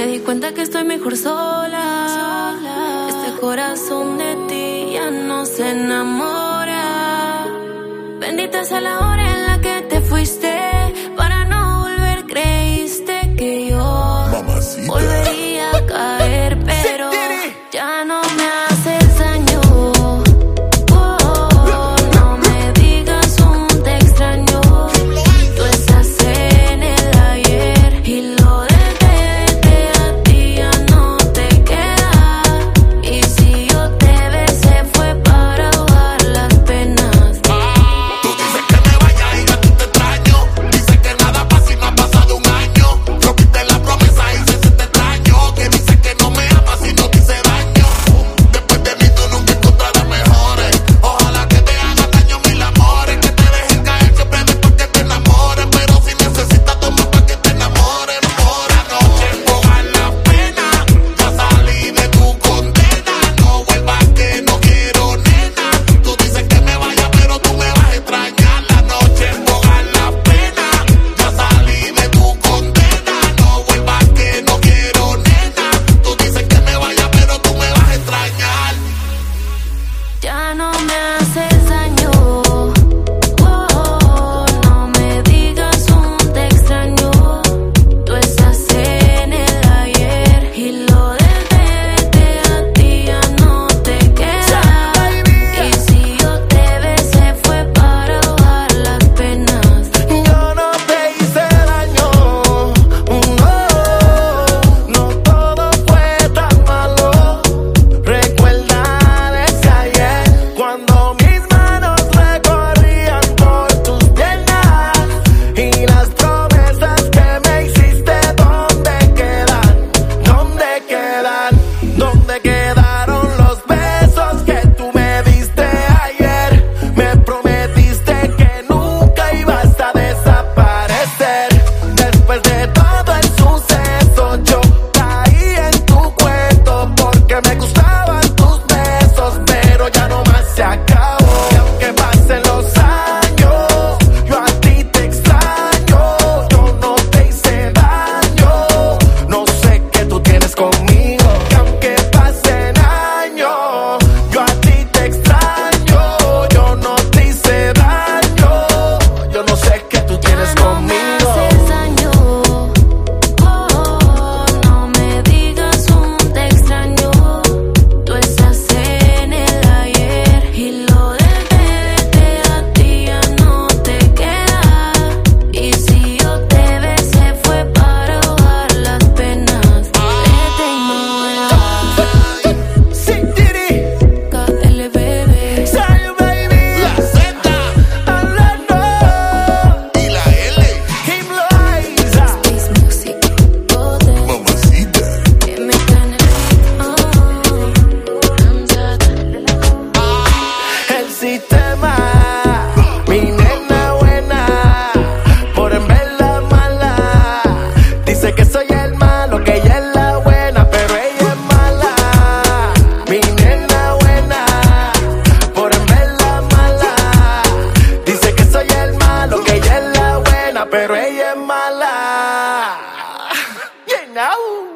Me di cuenta que estoy mejor sola. Este corazón de ti ya no se enamora. Bendita sea la hora en te. pero ella es mala. Yeah, now.